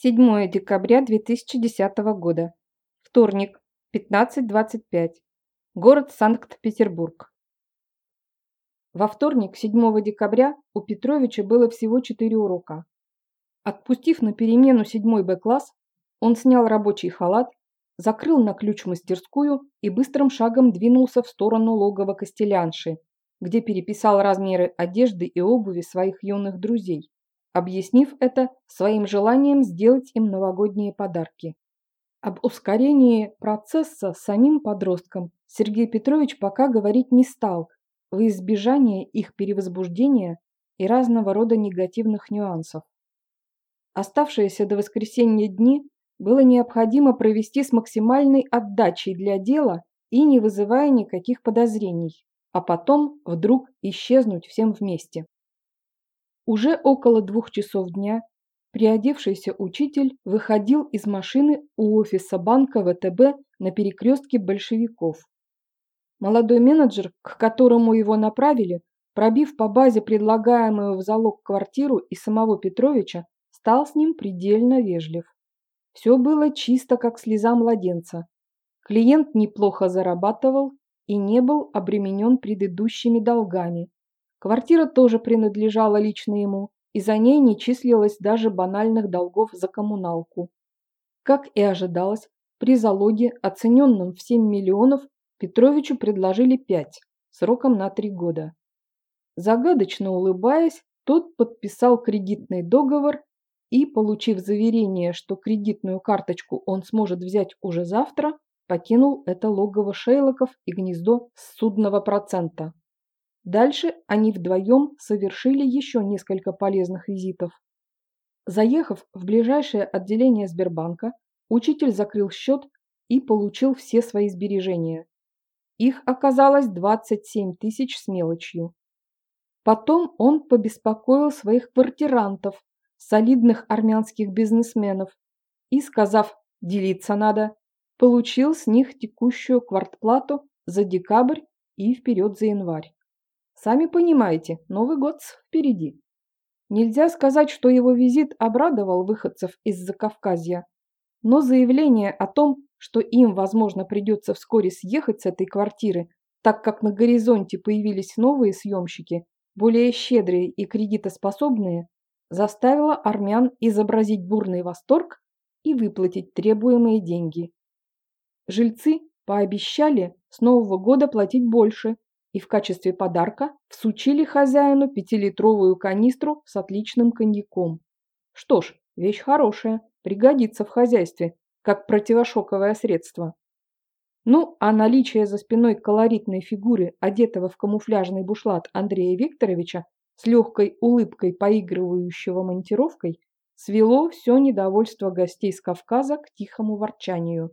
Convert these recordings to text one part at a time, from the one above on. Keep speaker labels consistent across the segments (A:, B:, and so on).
A: 7 декабря 2010 года. Вторник, 15.25. Город Санкт-Петербург. Во вторник, 7 декабря, у Петровича было всего 4 урока. Отпустив на перемену седьмой Б-класс, он снял рабочий халат, закрыл на ключ мастерскую и быстрым шагом двинулся в сторону логова Костелянши, где переписал размеры одежды и обуви своих юных друзей объяснив это своим желанием сделать им новогодние подарки. Об ускорении процесса самим подросткам Сергей Петрович пока говорить не стал, в избежание их перевозбуждения и разного рода негативных нюансов. Оставшиеся до воскресенья дни было необходимо провести с максимальной отдачей для дела и не вызывая никаких подозрений, а потом вдруг исчезнуть всем вместе. Уже около двух часов дня приодевшийся учитель выходил из машины у офиса банка ВТБ на перекрестке большевиков. Молодой менеджер, к которому его направили, пробив по базе предлагаемую в залог квартиру и самого Петровича, стал с ним предельно вежлив. Все было чисто, как слеза младенца. Клиент неплохо зарабатывал и не был обременен предыдущими долгами. Квартира тоже принадлежала лично ему, и за ней не числилось даже банальных долгов за коммуналку. Как и ожидалось, при залоге, оцененном в 7 миллионов, Петровичу предложили 5, сроком на 3 года. Загадочно улыбаясь, тот подписал кредитный договор и, получив заверение, что кредитную карточку он сможет взять уже завтра, покинул это логово Шейлоков и гнездо судного процента. Дальше они вдвоем совершили еще несколько полезных визитов. Заехав в ближайшее отделение Сбербанка, учитель закрыл счет и получил все свои сбережения. Их оказалось 27 тысяч с мелочью. Потом он побеспокоил своих квартирантов, солидных армянских бизнесменов, и, сказав «делиться надо», получил с них текущую квартплату за декабрь и вперед за январь. Сами понимаете, Новый год впереди. Нельзя сказать, что его визит обрадовал выходцев из Закавказья, но заявление о том, что им, возможно, придется вскоре съехать с этой квартиры, так как на горизонте появились новые съемщики, более щедрые и кредитоспособные, заставило армян изобразить бурный восторг и выплатить требуемые деньги. Жильцы пообещали с Нового года платить больше, и в качестве подарка всучили хозяину пятилитровую канистру с отличным коньяком. Что ж, вещь хорошая, пригодится в хозяйстве, как противошоковое средство. Ну, а наличие за спиной колоритной фигуры, одетого в камуфляжный бушлат Андрея Викторовича, с легкой улыбкой поигрывающего монтировкой, свело все недовольство гостей с Кавказа к тихому ворчанию.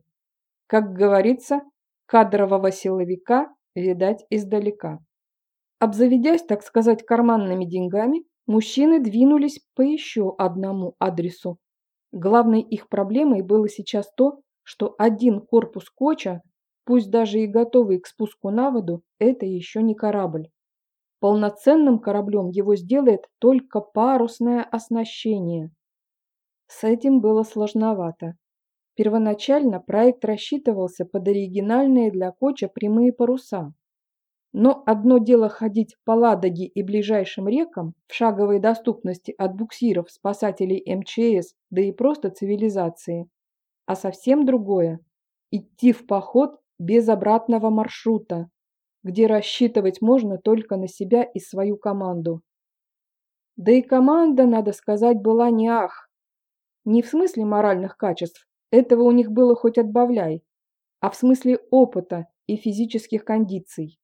A: Как говорится, кадрового силовика видать издалека. Обзаведясь, так сказать, карманными деньгами, мужчины двинулись по еще одному адресу. Главной их проблемой было сейчас то, что один корпус коча, пусть даже и готовый к спуску на воду, это еще не корабль. Полноценным кораблем его сделает только парусное оснащение. С этим было сложновато. Первоначально проект рассчитывался под оригинальные для Коча прямые паруса. Но одно дело ходить по Ладоге и ближайшим рекам в шаговой доступности от буксиров, спасателей МЧС, да и просто цивилизации, а совсем другое – идти в поход без обратного маршрута, где рассчитывать можно только на себя и свою команду. Да и команда, надо сказать, была не ах. Не в смысле моральных качеств, этого у них было хоть отбавляй, а в смысле опыта и физических кондиций.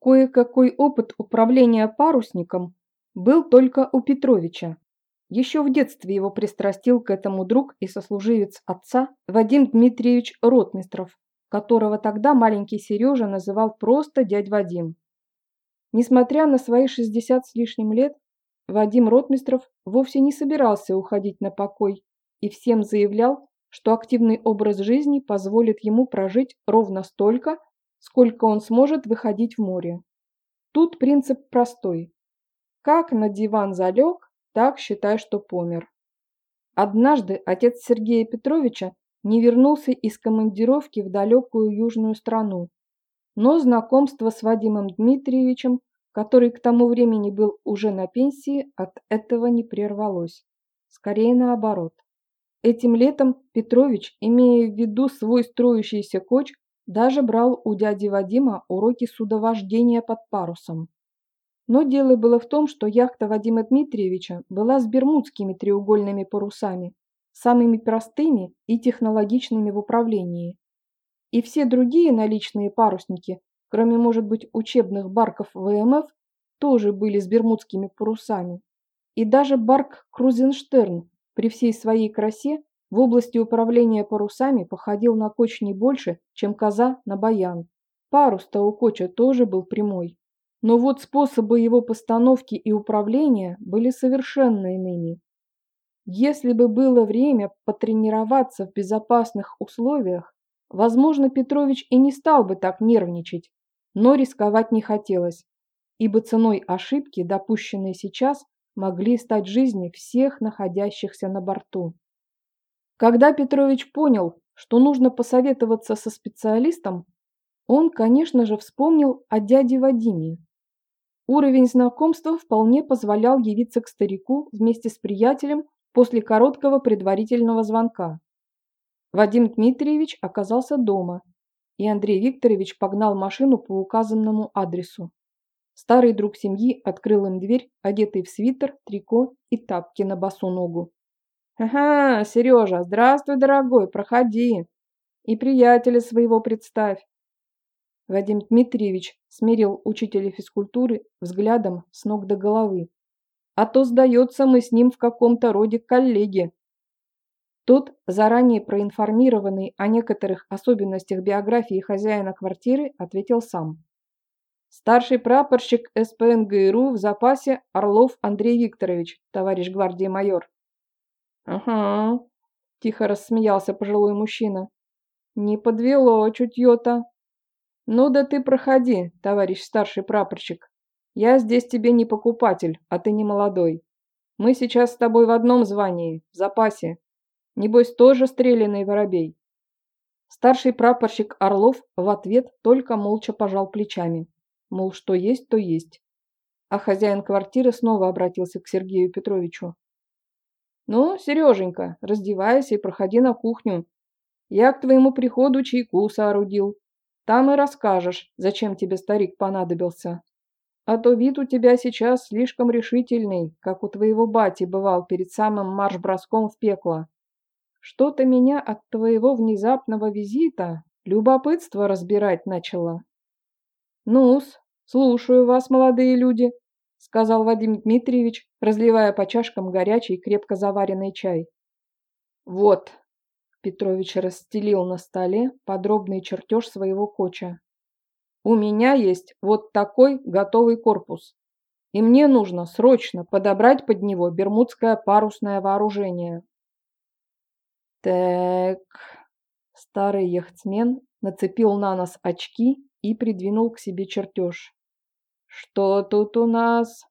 A: Кое-какой опыт управления парусником был только у Петровича. Еще в детстве его пристрастил к этому друг и сослуживец отца Вадим Дмитриевич Ротмистров, которого тогда маленький Сережа называл просто дядь Вадим. Несмотря на свои 60 с лишним лет, Вадим Ротмистров вовсе не собирался уходить на покой и всем заявлял, что активный образ жизни позволит ему прожить ровно столько, сколько он сможет выходить в море. Тут принцип простой. Как на диван залег, так считай, что помер. Однажды отец Сергея Петровича не вернулся из командировки в далекую южную страну. Но знакомство с Вадимом Дмитриевичем, который к тому времени был уже на пенсии, от этого не прервалось. Скорее наоборот. Этим летом Петрович, имея в виду свой строящийся коч, даже брал у дяди Вадима уроки судовождения под парусом. Но дело было в том, что яхта Вадима Дмитриевича была с бермудскими треугольными парусами, самыми простыми и технологичными в управлении. И все другие наличные парусники, кроме, может быть, учебных барков ВМФ, тоже были с бермудскими парусами. И даже барк Крузенштерн при всей своей красе в области управления парусами походил на коч не больше, чем коза на баян. Парус-то у коча тоже был прямой. Но вот способы его постановки и управления были совершенно иными. Если бы было время потренироваться в безопасных условиях, возможно, Петрович и не стал бы так нервничать, но рисковать не хотелось, ибо ценой ошибки, допущенной сейчас, могли стать жизни всех находящихся на борту. Когда Петрович понял, что нужно посоветоваться со специалистом, он, конечно же, вспомнил о дяде Вадиме. Уровень знакомства вполне позволял явиться к старику вместе с приятелем после короткого предварительного звонка. Вадим Дмитриевич оказался дома, и Андрей Викторович погнал машину по указанному адресу. Старый друг семьи открыл им дверь, одетый в свитер, трико и тапки на босу ногу. «Ага, Сережа, здравствуй, дорогой, проходи. И приятеля своего представь. Вадим Дмитриевич смерил учителя физкультуры взглядом с ног до головы. А то, сдается, мы с ним в каком-то роде коллеги. Тот, заранее проинформированный о некоторых особенностях биографии хозяина квартиры, ответил сам. Старший прапорщик СПНГРУ в запасе Орлов Андрей Викторович, товарищ гвардии майор. «Ага», – тихо рассмеялся пожилой мужчина. «Не подвело чутье-то. «Ну да ты проходи, товарищ старший прапорщик. Я здесь тебе не покупатель, а ты не молодой. Мы сейчас с тобой в одном звании, в запасе. Небось, тоже стрелянный воробей». Старший прапорщик Орлов в ответ только молча пожал плечами. Мол, что есть, то есть. А хозяин квартиры снова обратился к Сергею Петровичу. «Ну, Сереженька, раздевайся и проходи на кухню. Я к твоему приходу чайку соорудил. Там и расскажешь, зачем тебе старик понадобился. А то вид у тебя сейчас слишком решительный, как у твоего бати бывал перед самым марш-броском в пекло. Что-то меня от твоего внезапного визита любопытство разбирать начало. Ну-с, слушаю вас, молодые люди, сказал Вадим Дмитриевич, разливая по чашкам горячий крепко заваренный чай. Вот, Петрович расстелил на столе подробный чертеж своего коча. «У меня есть вот такой готовый корпус, и мне нужно срочно подобрать под него бермудское парусное вооружение». «Так...» Старый яхтсмен нацепил на нос очки и придвинул к себе чертеж. «Что тут у нас?»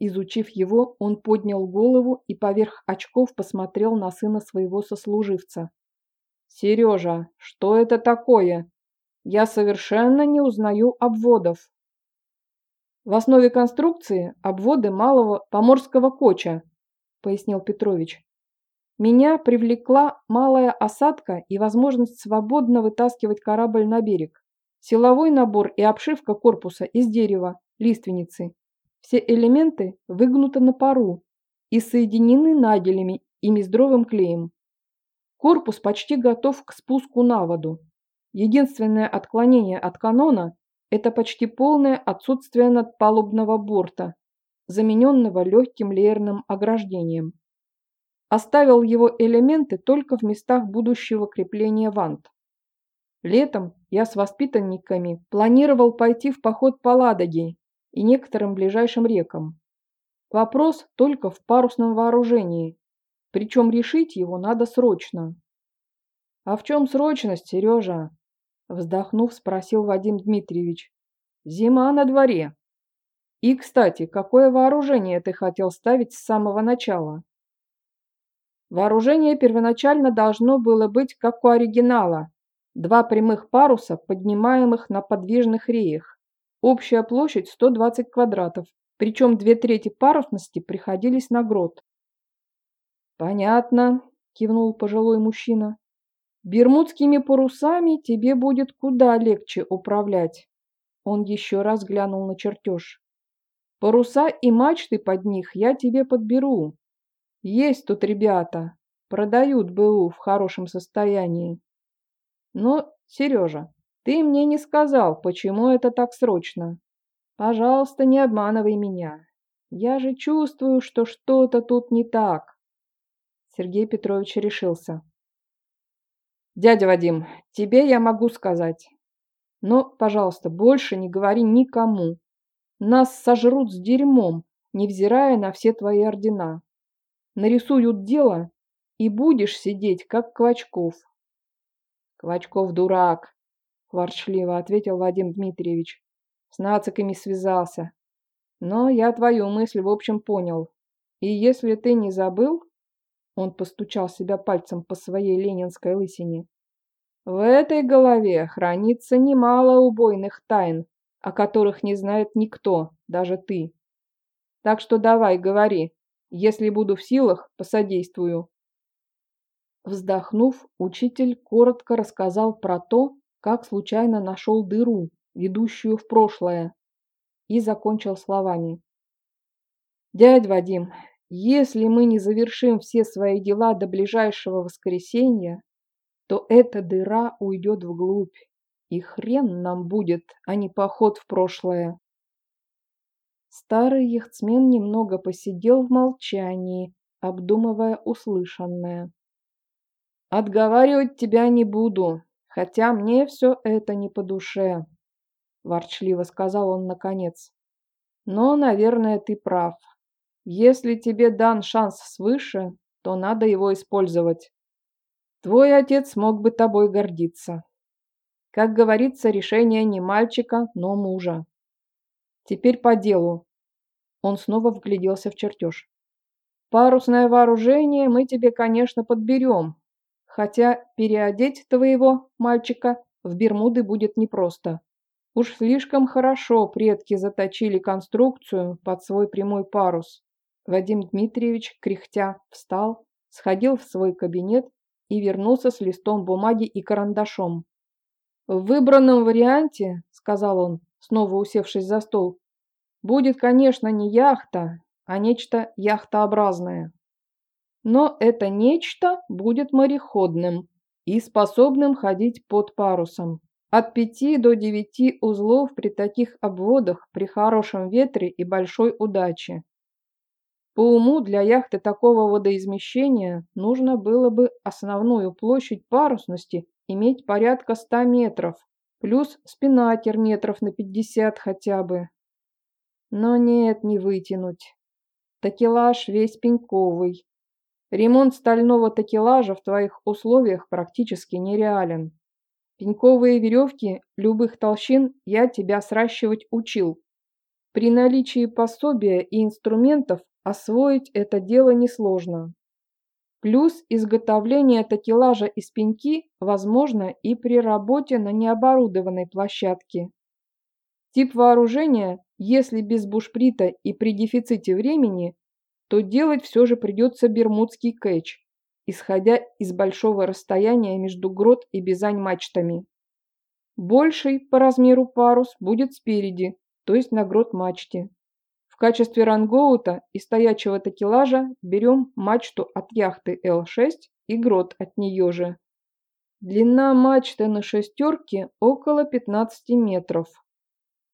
A: Изучив его, он поднял голову и поверх очков посмотрел на сына своего сослуживца. «Сережа, что это такое? Я совершенно не узнаю обводов». «В основе конструкции обводы малого поморского коча», – пояснил Петрович. «Меня привлекла малая осадка и возможность свободно вытаскивать корабль на берег. Силовой набор и обшивка корпуса из дерева, лиственницы все элементы выгнуты на пару и соединены наделями и мездровым клеем. Корпус почти готов к спуску на воду. Единственное отклонение от канона – это почти полное отсутствие надпалубного борта, замененного легким леерным ограждением. Оставил его элементы только в местах будущего крепления вант. Летом я с воспитанниками планировал пойти в поход по Ладоге и некоторым ближайшим рекам. Вопрос только в парусном вооружении, причем решить его надо срочно. «А в чем срочность, Сережа?» Вздохнув, спросил Вадим Дмитриевич. «Зима на дворе. И, кстати, какое вооружение ты хотел ставить с самого начала?» Вооружение первоначально должно было быть как у оригинала. Два прямых паруса, поднимаемых на подвижных реях. Общая площадь 120 квадратов, причем две трети парусности приходились на грот. «Понятно», – кивнул пожилой мужчина. «Бермудскими парусами тебе будет куда легче управлять». Он еще раз глянул на чертеж. «Паруса и мачты под них я тебе подберу. Есть тут ребята, продают БУ в хорошем состоянии. Но, Сережа, ты мне не сказал, почему это так срочно. Пожалуйста, не обманывай меня. Я же чувствую, что что-то тут не так. Сергей Петрович решился. Дядя Вадим, тебе я могу сказать. Но, пожалуйста, больше не говори никому. Нас сожрут с дерьмом, невзирая на все твои ордена нарисуют дело, и будешь сидеть, как Клочков. Клочков дурак, ворчливо ответил Вадим Дмитриевич. С нациками связался. Но я твою мысль в общем понял. И если ты не забыл, он постучал себя пальцем по своей ленинской лысине, в этой голове хранится немало убойных тайн, о которых не знает никто, даже ты. Так что давай, говори, если буду в силах, посодействую. Вздохнув, учитель коротко рассказал про то, как случайно нашел дыру, ведущую в прошлое, и закончил словами. «Дядь Вадим, если мы не завершим все свои дела до ближайшего воскресенья, то эта дыра уйдет вглубь, и хрен нам будет, а не поход в прошлое. Старый яхтсмен немного посидел в молчании, обдумывая услышанное. «Отговаривать тебя не буду, хотя мне все это не по душе», – ворчливо сказал он наконец. «Но, наверное, ты прав. Если тебе дан шанс свыше, то надо его использовать. Твой отец мог бы тобой гордиться. Как говорится, решение не мальчика, но мужа. Теперь по делу. Он снова вгляделся в чертеж. Парусное вооружение мы тебе, конечно, подберем, хотя переодеть твоего мальчика в Бермуды будет непросто. Уж слишком хорошо предки заточили конструкцию под свой прямой парус. Вадим Дмитриевич, кряхтя, встал, сходил в свой кабинет и вернулся с листом бумаги и карандашом. «В выбранном варианте, — сказал он, снова усевшись за стол, Будет, конечно, не яхта, а нечто яхтообразное. Но это нечто будет мореходным и способным ходить под парусом. От пяти до девяти узлов при таких обводах при хорошем ветре и большой удаче. По уму для яхты такого водоизмещения нужно было бы основную площадь парусности иметь порядка 100 метров, плюс спинатер метров на 50 хотя бы. Но нет, не вытянуть. Такелаж весь пеньковый. Ремонт стального такелажа в твоих условиях практически нереален. Пеньковые веревки любых толщин я тебя сращивать учил. При наличии пособия и инструментов освоить это дело несложно. Плюс изготовление такелажа из пеньки возможно и при работе на необорудованной площадке. Тип вооружения, если без бушприта и при дефиците времени, то делать все же придется бермудский кэч, исходя из большого расстояния между грот и бизань мачтами. Больший по размеру парус будет спереди, то есть на грот мачте. В качестве рангоута и стоячего такелажа берем мачту от яхты Л6 и грот от нее же. Длина мачты на шестерке около 15 метров.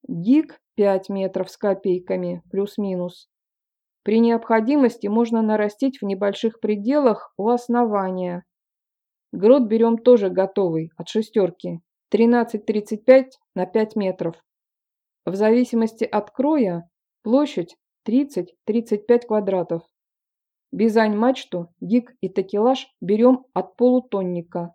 A: Гиг 5 метров с копейками, плюс-минус. При необходимости можно нарастить в небольших пределах у основания. Грот берем тоже готовый, от шестерки, 13-35 на 5 метров. В зависимости от кроя площадь 30-35 квадратов. Бизань-мачту, гиг и такелаж берем от полутонника.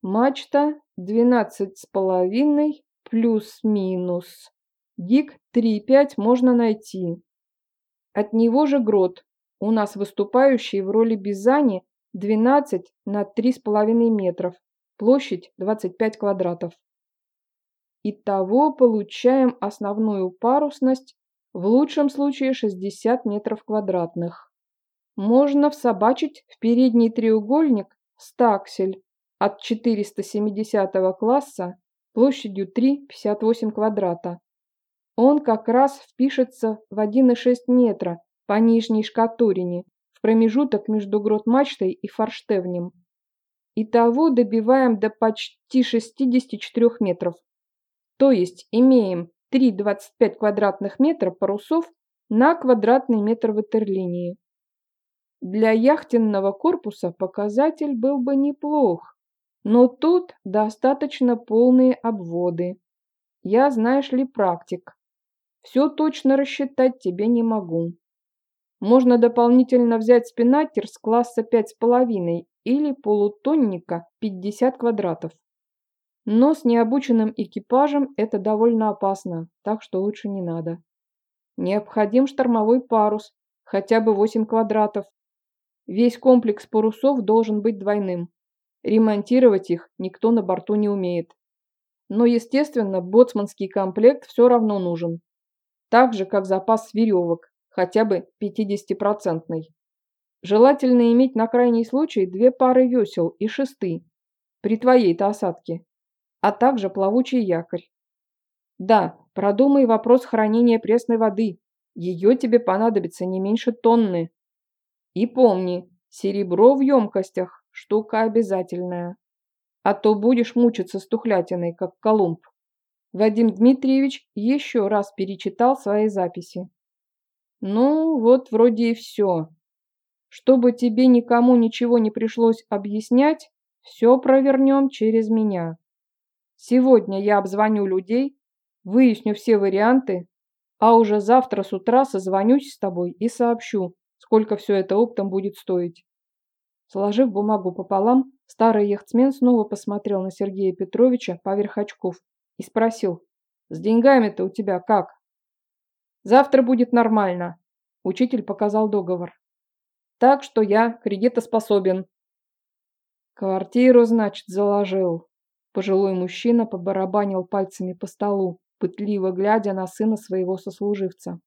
A: Мачта 12,5 плюс-минус. Гиг 3,5 можно найти. От него же грот У нас выступающий в роли Бизани 12 на 3,5 метров, площадь 25 квадратов. Итого получаем основную парусность, в лучшем случае 60 метров квадратных. Можно всобачить в передний треугольник стаксель от 470 класса площадью 3,58 квадрата. Он как раз впишется в 1,6 метра по нижней шкатурине, в промежуток между грот-мачтой и форштевнем. Итого добиваем до почти 64 метров. То есть имеем 3,25 квадратных метра парусов на квадратный метр ватерлинии. Для яхтенного корпуса показатель был бы неплох, но тут достаточно полные обводы. Я, знаешь ли, практик. Все точно рассчитать тебе не могу. Можно дополнительно взять спинатер с класса 5,5 или полутонника 50 квадратов. Но с необученным экипажем это довольно опасно, так что лучше не надо. Необходим штормовой парус, хотя бы 8 квадратов. Весь комплекс парусов должен быть двойным. Ремонтировать их никто на борту не умеет. Но, естественно, боцманский комплект все равно нужен. Так же, как запас веревок, хотя бы 50-процентный. Желательно иметь на крайний случай две пары весел и шесты при твоей-то осадке а также плавучий якорь. Да, продумай вопрос хранения пресной воды. Ее тебе понадобится не меньше тонны. И помни, серебро в емкостях – штука обязательная. А то будешь мучиться с тухлятиной, как Колумб. Вадим Дмитриевич еще раз перечитал свои записи. Ну, вот вроде и все. Чтобы тебе никому ничего не пришлось объяснять, все провернем через меня. Сегодня я обзвоню людей, выясню все варианты, а уже завтра с утра созвонюсь с тобой и сообщу, сколько все это оптом будет стоить. Сложив бумагу пополам, старый яхтсмен снова посмотрел на Сергея Петровича поверх очков и спросил, «С деньгами-то у тебя как?» «Завтра будет нормально», – учитель показал договор. «Так что я кредитоспособен». «Квартиру, значит, заложил», Пожилой мужчина побарабанил пальцами по столу, пытливо глядя на сына своего сослуживца.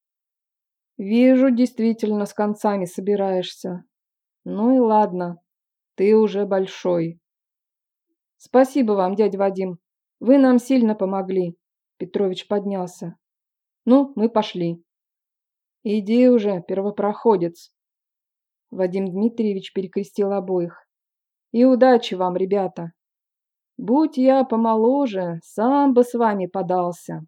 A: «Вижу, действительно с концами собираешься. Ну и ладно, ты уже большой». «Спасибо вам, дядя Вадим. Вы нам сильно помогли». Петрович поднялся. «Ну, мы пошли». «Иди уже, первопроходец». Вадим Дмитриевич перекрестил обоих. «И удачи вам, ребята!» Будь я помоложе, сам бы с вами подался.